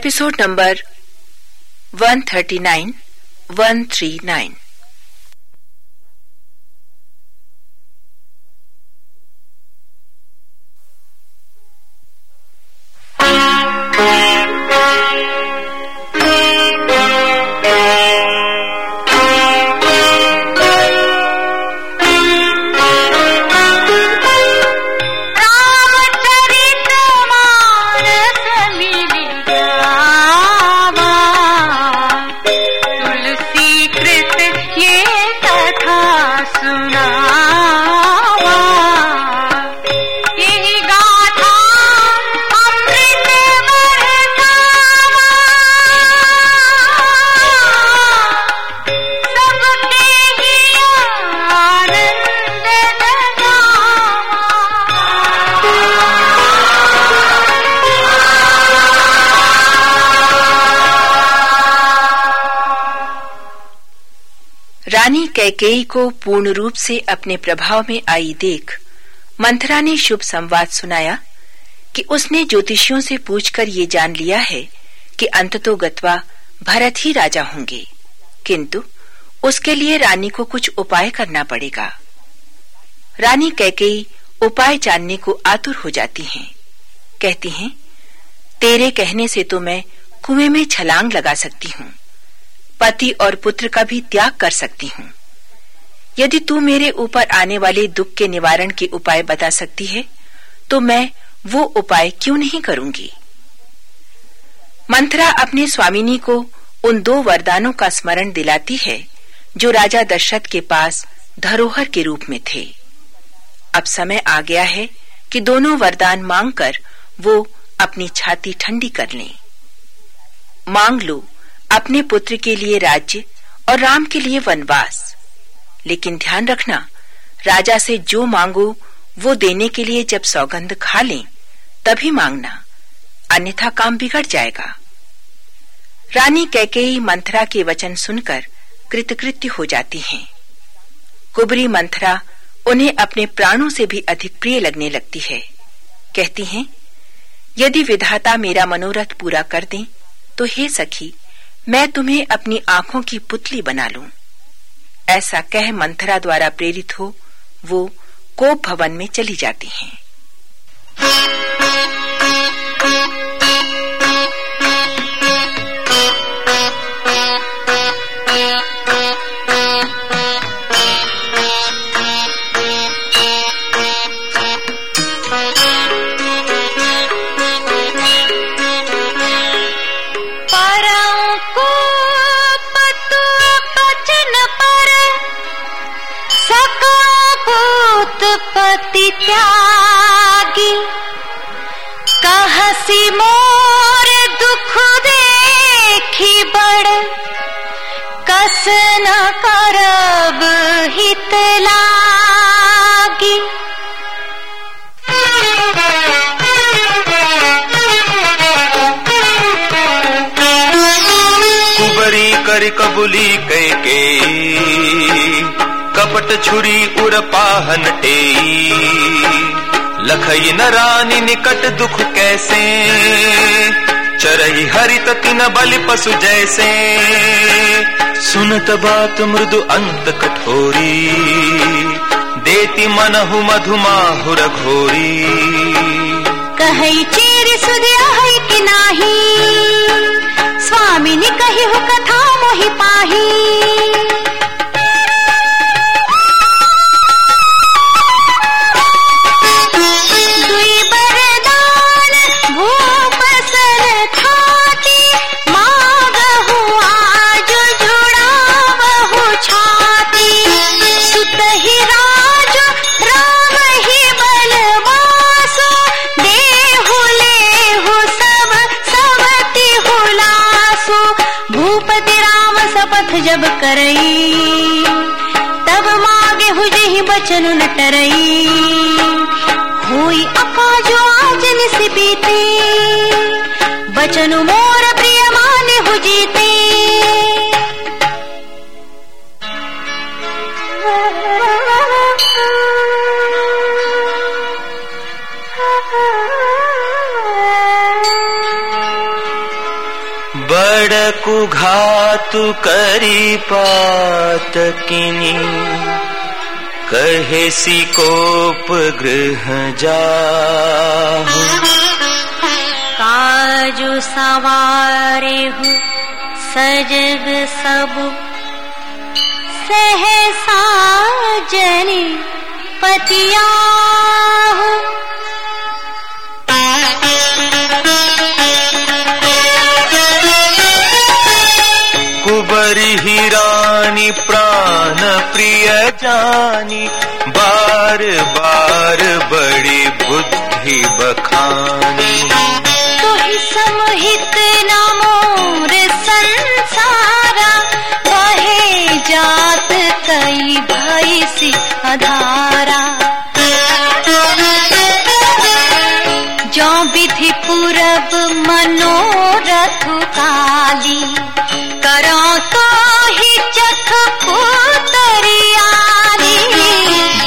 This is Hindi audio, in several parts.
episode number 139 139 रानी कैकेयी को पूर्ण रूप से अपने प्रभाव में आई देख, मंथरा ने शुभ संवाद सुनाया कि उसने ज्योतिषियों से पूछकर ये जान लिया है कि अंततो गत्वा भरत ही राजा होंगे। किंतु उसके लिए रानी को कुछ उपाय करना पड़ेगा। रानी कैकेयी उपाय जानने को आतुर हो जाती हैं। कहती हैं, तेरे कहने से तो मैं कुएँ में छलांग लगा सकती हूँ। पति और पुत्र का भी त्याग कर सकती हूँ। यदि तू मेरे ऊपर आने वाले दुख के निवारण के उपाय बता सकती है तो मैं वो उपाय क्यों नहीं करूँगी? मंथरा अपने स्वामिनी को उन दो वरदानों का स्मरण दिलाती है, जो राजा दशरथ के पास धरोहर के रूप में थे। अब समय आ गया है कि दोनों वरदान मांगकर वो अपनी छाती ठंडी कर लें। मांग लो अपने पुत्र के लिए राज्य और राम के लिए वनवास। लेकिन ध्यान रखना, राजा से जो मांगो, वो देने के लिए जब सौगंध खा लें, तभी मांगना। अन्यथा काम बिगड़ जाएगा। रानी कैकेयी मंथरा के वचन सुनकर कृतकृत्य हो जाती हैं। कुबरी मंथरा उन्हें अपने प्राणों से भी अधिक प्रिय लगने लगती है। कहती हैं, यदि विधाता मेरा मनोरथ पूरा कर दें तो हे सखी मैं तुम्हें अपनी आँखों की पुतली बना लूँ। ऐसा कह मंथरा द्वारा प्रेरित हो, वो कोप भवन में चली जाती हैं। कर कबुली कह के कपट छुरी उर पाहन टे लखई न रानी निकट दुख कैसे? चरई हरित तिन बलि पशु जैसे। सुनत बात मृदु अंत कठोरी। देती मन मनहु मधुमाहुर घोरी। कहई चेर सुदिया है कि नाही? स्वामी ने कही हो नहीं बीते बचन मोर प्रिय माने हो जीते। बड़कु घातु करी पात किनी। कहे सी कोप गृह जा काजु सवारे हूँ, सजग सब। सहसा जनी पतिया कुबरी हिरानी प्राण प्रिय जानी, बार बार बड़ी बुद्धि बखानी। भाई सी अधारा। जो विधि पूरब मनोरथ काली, करो तो ही चख पुतरियाली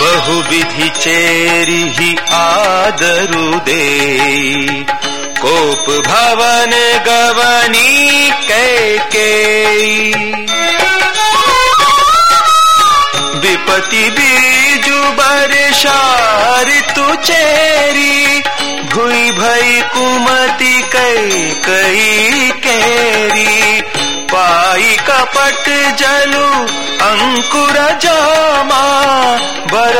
बहु विधि चेरी ही आदरु दे कोप भवन गवनी कैके विपति बीजु बरसार तु चेरी, भुई भई कुमति कई कई केरी। पाई कपट जलु अंकुर जामा, बर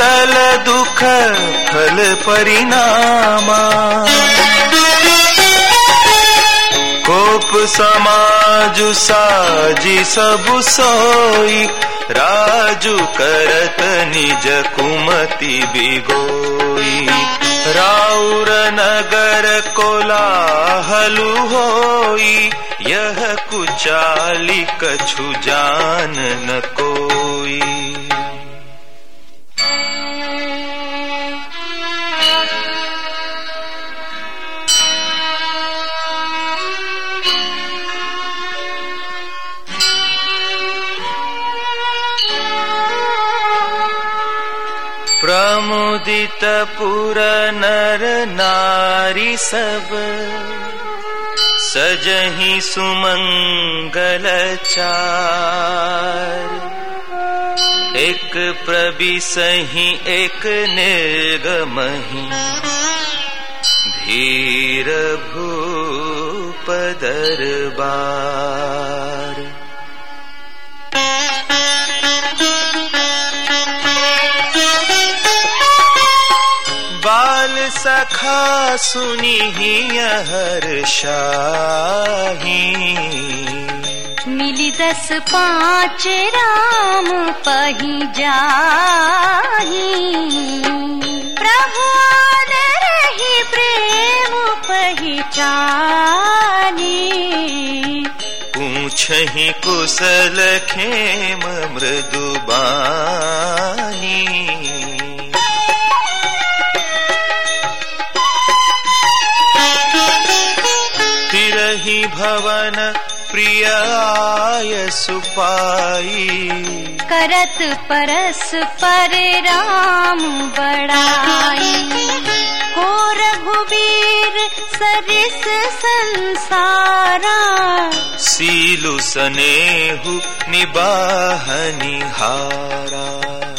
दल दुख फल परिणामा। कोप समाजु साजी सब सोई राजु करत निज कुमति बिगोई। राउर नगर कोलाहलु होई यह कुचाली कछु जान न कोई प्रमुदित पुर नर नारी सब। सजही सुमंगल चार। एक प्रबिसही एक निर्गमही। धीर भूप दरबार। सखा सुनी हर शाही। मिली दस पाँच राम पही जाही। प्रभु रही प्रेम पहचानी पूछ ही कुशल खेम मृदुबानी तिरही भवन प्रियाय सुपाई। करत परस पर राम बड़ाई। को रघुबीर सरिस संसारा। सीलु सनेहु निबाहनिहारा जही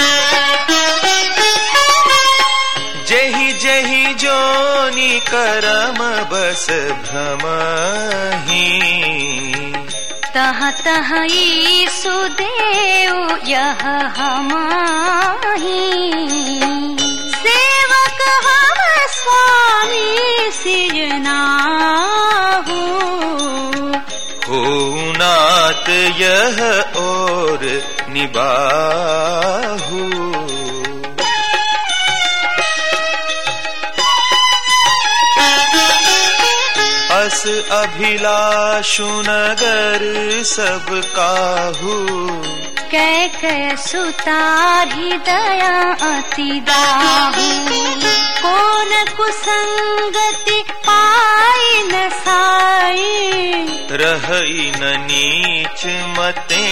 जही जोनि करम बस भ्रमही। तह तह सुदेव यह हमाही। सेवक हम स्वामी सिजनाहू। हो नात यह और निबाहू। अस अभिलाषु नगर सब काहू कै कै सुतार दया अति दाहू। कौन कुसंगति पाई न साई। रही न नीच मते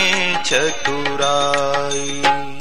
चतुराई।